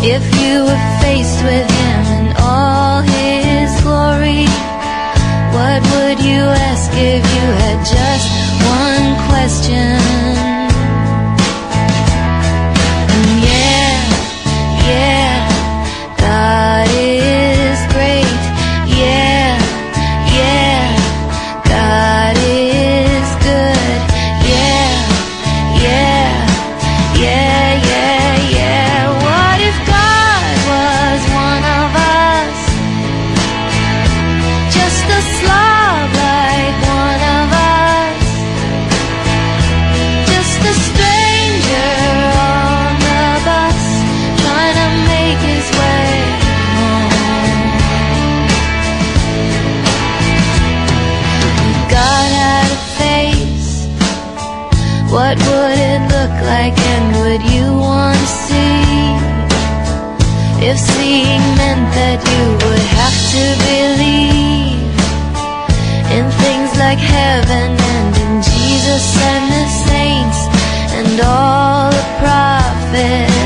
If you were faced with him in all his glory, what would you ask if you see if seeing meant that you would have to believe in things like heaven and in Jesus and the saints and all the prophets.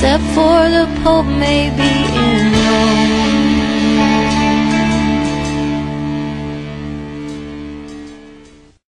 except for the Pope may be in Rome.